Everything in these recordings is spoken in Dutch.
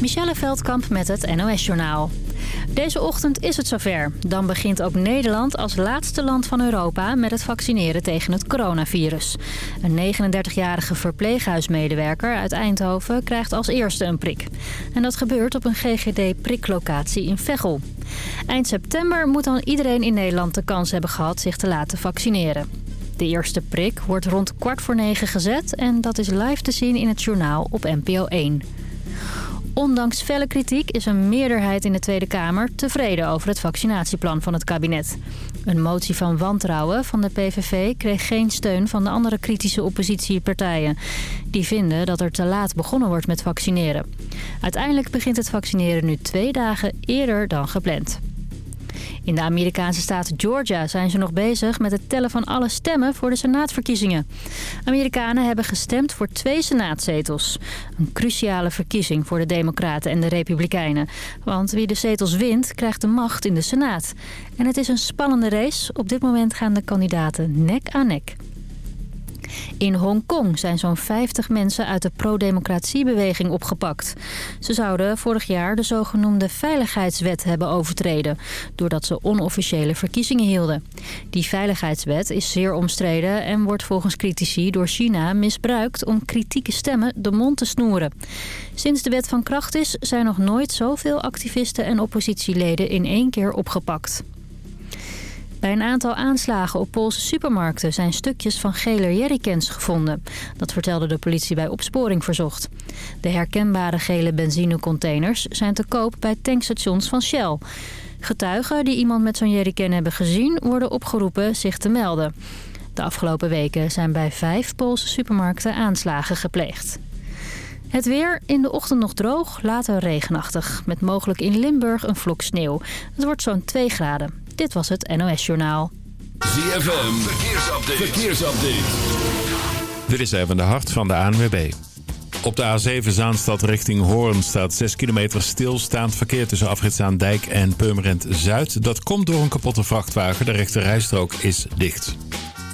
Michelle Veldkamp met het NOS-journaal. Deze ochtend is het zover. Dan begint ook Nederland als laatste land van Europa met het vaccineren tegen het coronavirus. Een 39-jarige verpleeghuismedewerker uit Eindhoven krijgt als eerste een prik. En dat gebeurt op een GGD-priklocatie in Veghel. Eind september moet dan iedereen in Nederland de kans hebben gehad zich te laten vaccineren. De eerste prik wordt rond kwart voor negen gezet en dat is live te zien in het journaal op NPO 1. Ondanks felle kritiek is een meerderheid in de Tweede Kamer tevreden over het vaccinatieplan van het kabinet. Een motie van wantrouwen van de PVV kreeg geen steun van de andere kritische oppositiepartijen. Die vinden dat er te laat begonnen wordt met vaccineren. Uiteindelijk begint het vaccineren nu twee dagen eerder dan gepland. In de Amerikaanse staat Georgia zijn ze nog bezig met het tellen van alle stemmen voor de senaatverkiezingen. Amerikanen hebben gestemd voor twee senaatzetels. Een cruciale verkiezing voor de democraten en de republikeinen. Want wie de zetels wint, krijgt de macht in de senaat. En het is een spannende race. Op dit moment gaan de kandidaten nek aan nek. In Hongkong zijn zo'n 50 mensen uit de pro-democratiebeweging opgepakt. Ze zouden vorig jaar de zogenoemde veiligheidswet hebben overtreden... doordat ze onofficiële verkiezingen hielden. Die veiligheidswet is zeer omstreden en wordt volgens critici door China misbruikt... om kritieke stemmen de mond te snoeren. Sinds de wet van kracht is, zijn nog nooit zoveel activisten en oppositieleden in één keer opgepakt. Bij een aantal aanslagen op Poolse supermarkten zijn stukjes van gele jerrycans gevonden. Dat vertelde de politie bij opsporing verzocht. De herkenbare gele benzinecontainers zijn te koop bij tankstations van Shell. Getuigen die iemand met zo'n jerrycan hebben gezien worden opgeroepen zich te melden. De afgelopen weken zijn bij vijf Poolse supermarkten aanslagen gepleegd. Het weer, in de ochtend nog droog, later regenachtig. Met mogelijk in Limburg een vlok sneeuw. Het wordt zo'n 2 graden. Dit was het NOS Journaal. ZFM, verkeersupdate. verkeersupdate. Dit is even de hart van de ANWB. Op de A7 Zaanstad richting Hoorn staat 6 kilometer stilstaand verkeer tussen Dijk en Purmerend Zuid. Dat komt door een kapotte vrachtwagen. De rechte rijstrook is dicht.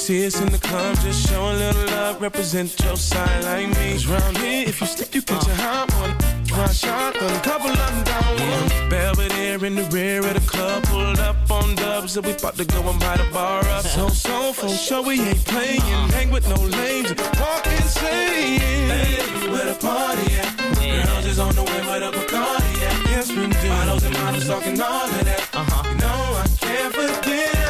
see us in the club, just show a little love, represent your side like me. Cause round here, if you slip, you catch a hot one. Try shot, a couple of them down one. Belvedere in the rear of the club, pulled up on dubs, and we about to go and buy the bar up. So, so, for sure, we ain't playing, hang with no lames, walk insane. Hey, where the party at? Yeah. Girls is on the way, where the Bacardi at? Yes, we do. Bottles and models talking all of that. Uh -huh. You know I can't forget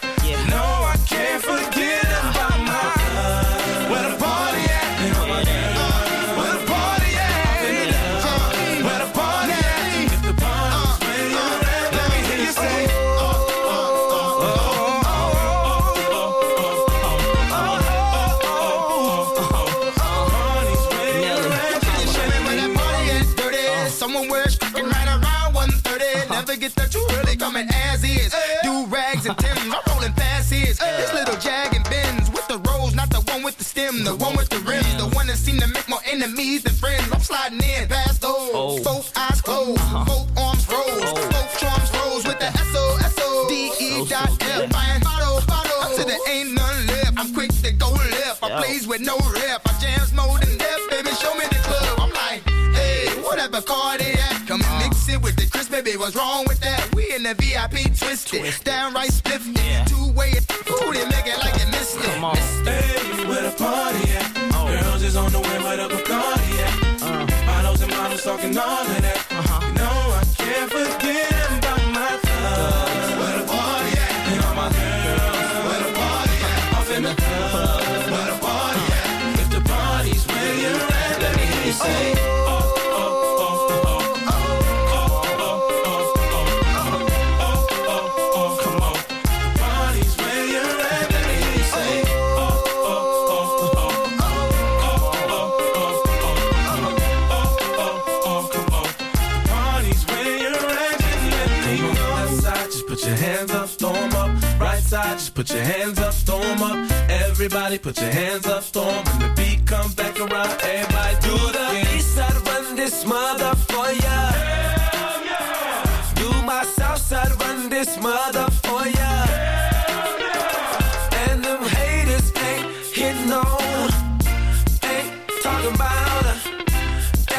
sliding in past those. Oh. Both eyes closed, uh-huh. both arms oh. rose, oh. both drums rose with the S O S O oh, D E dot F. I ain't bottle, bottle. I said there ain't none left. I'm quick to go left. I plays with no rep. I jams more than death, baby. Show me the club. I'm like, hey, whatever car they at, come and mix it with the crisp, baby. What's wrong with that? We in the VIP twisted, twisted. downright spiffy, yeah. two way. who they make it like it missed it. Come on. Hey, where the party at? Oh. Girls is on the way, but talking all day put your hands up, storm up. Everybody put your hands up, storm. When the beat comes back around, everybody do the east side run this mother for ya. Hell yeah. Do my south side run this mother for ya. Hell yeah. And them haters ain't hitting no, ain't talking about her.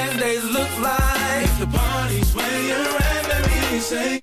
And they look like if the party's where you're at, let me say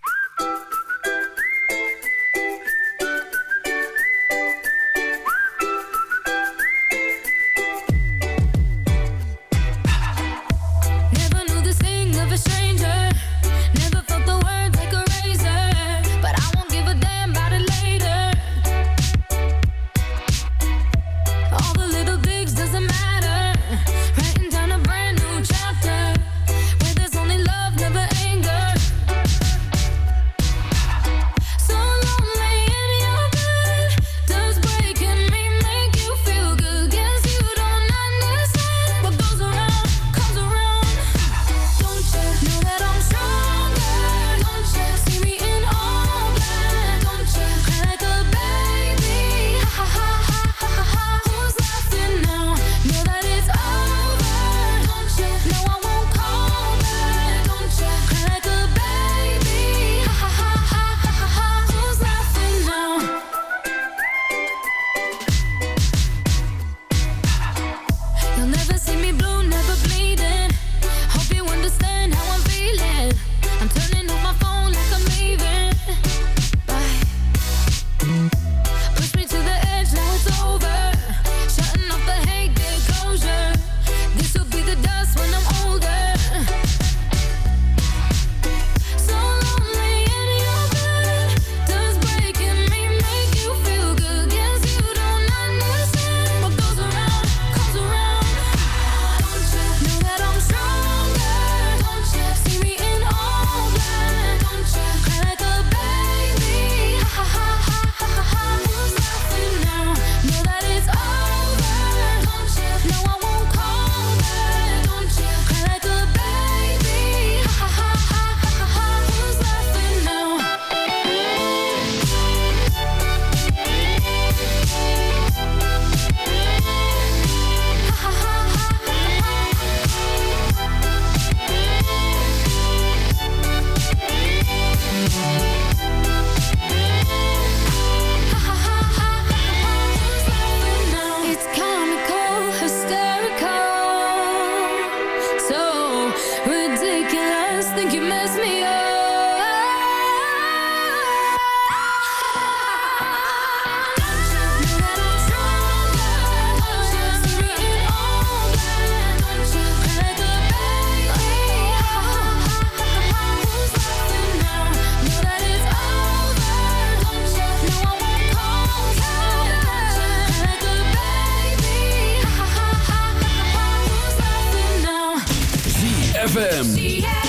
ZFM.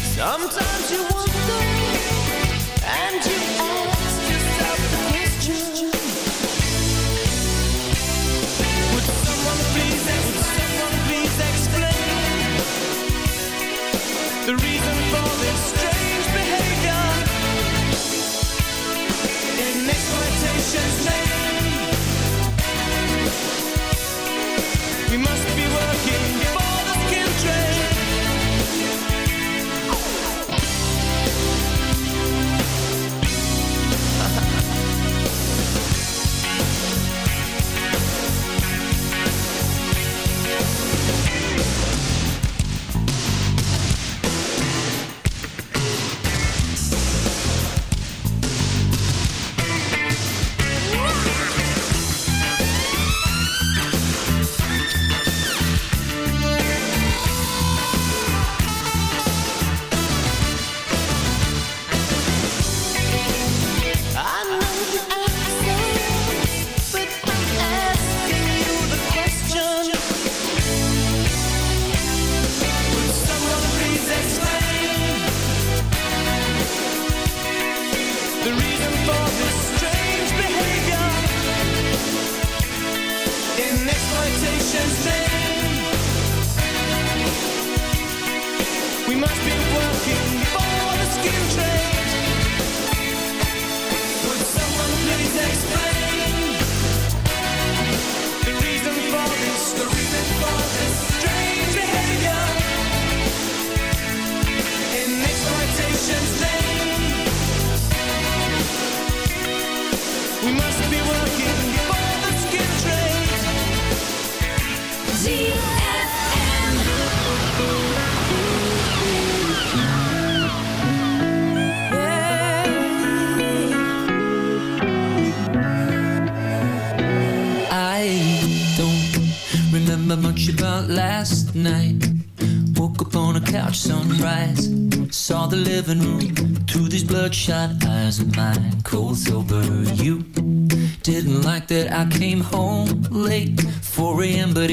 Sometimes you to, and you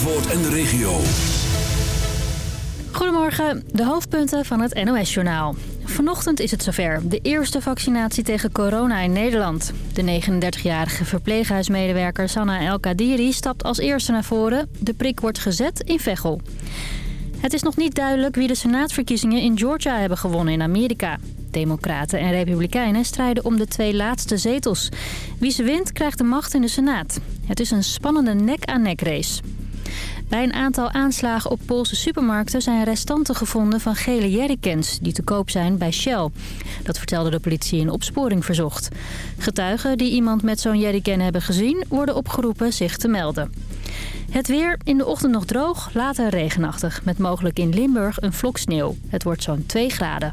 Zandvoort en de regio. Goedemorgen, de hoofdpunten van het NOS-journaal. Vanochtend is het zover, de eerste vaccinatie tegen corona in Nederland. De 39-jarige verpleeghuismedewerker Sanna El Kadiri stapt als eerste naar voren. De prik wordt gezet in Veghel. Het is nog niet duidelijk wie de senaatverkiezingen in Georgia hebben gewonnen in Amerika. Democraten en Republikeinen strijden om de twee laatste zetels. Wie ze wint krijgt de macht in de Senaat. Het is een spannende nek-aan-nek-race. Bij een aantal aanslagen op Poolse supermarkten zijn restanten gevonden van gele jerrycans die te koop zijn bij Shell. Dat vertelde de politie in opsporing verzocht. Getuigen die iemand met zo'n jerrycan hebben gezien worden opgeroepen zich te melden. Het weer, in de ochtend nog droog, later regenachtig. Met mogelijk in Limburg een vlok sneeuw. Het wordt zo'n 2 graden.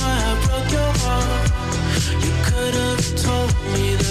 why I broke your heart. You could have told me that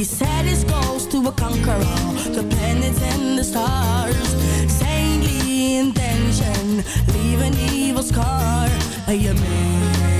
He set his goals to conquer all the planets and the stars. Saintly intention, leave an evil scar. A man.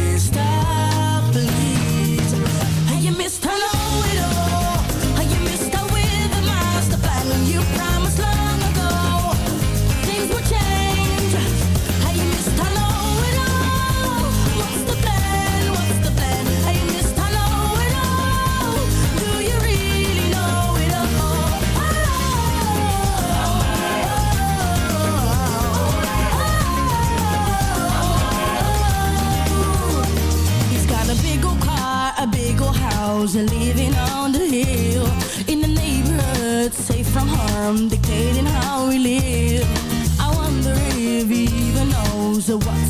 I'm dictating how we live. I wonder if he even knows what's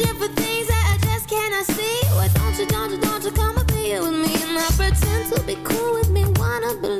you for things that I just cannot see. Why don't you, don't you, don't you come and be with me? And I pretend to be cool with me, wanna believe.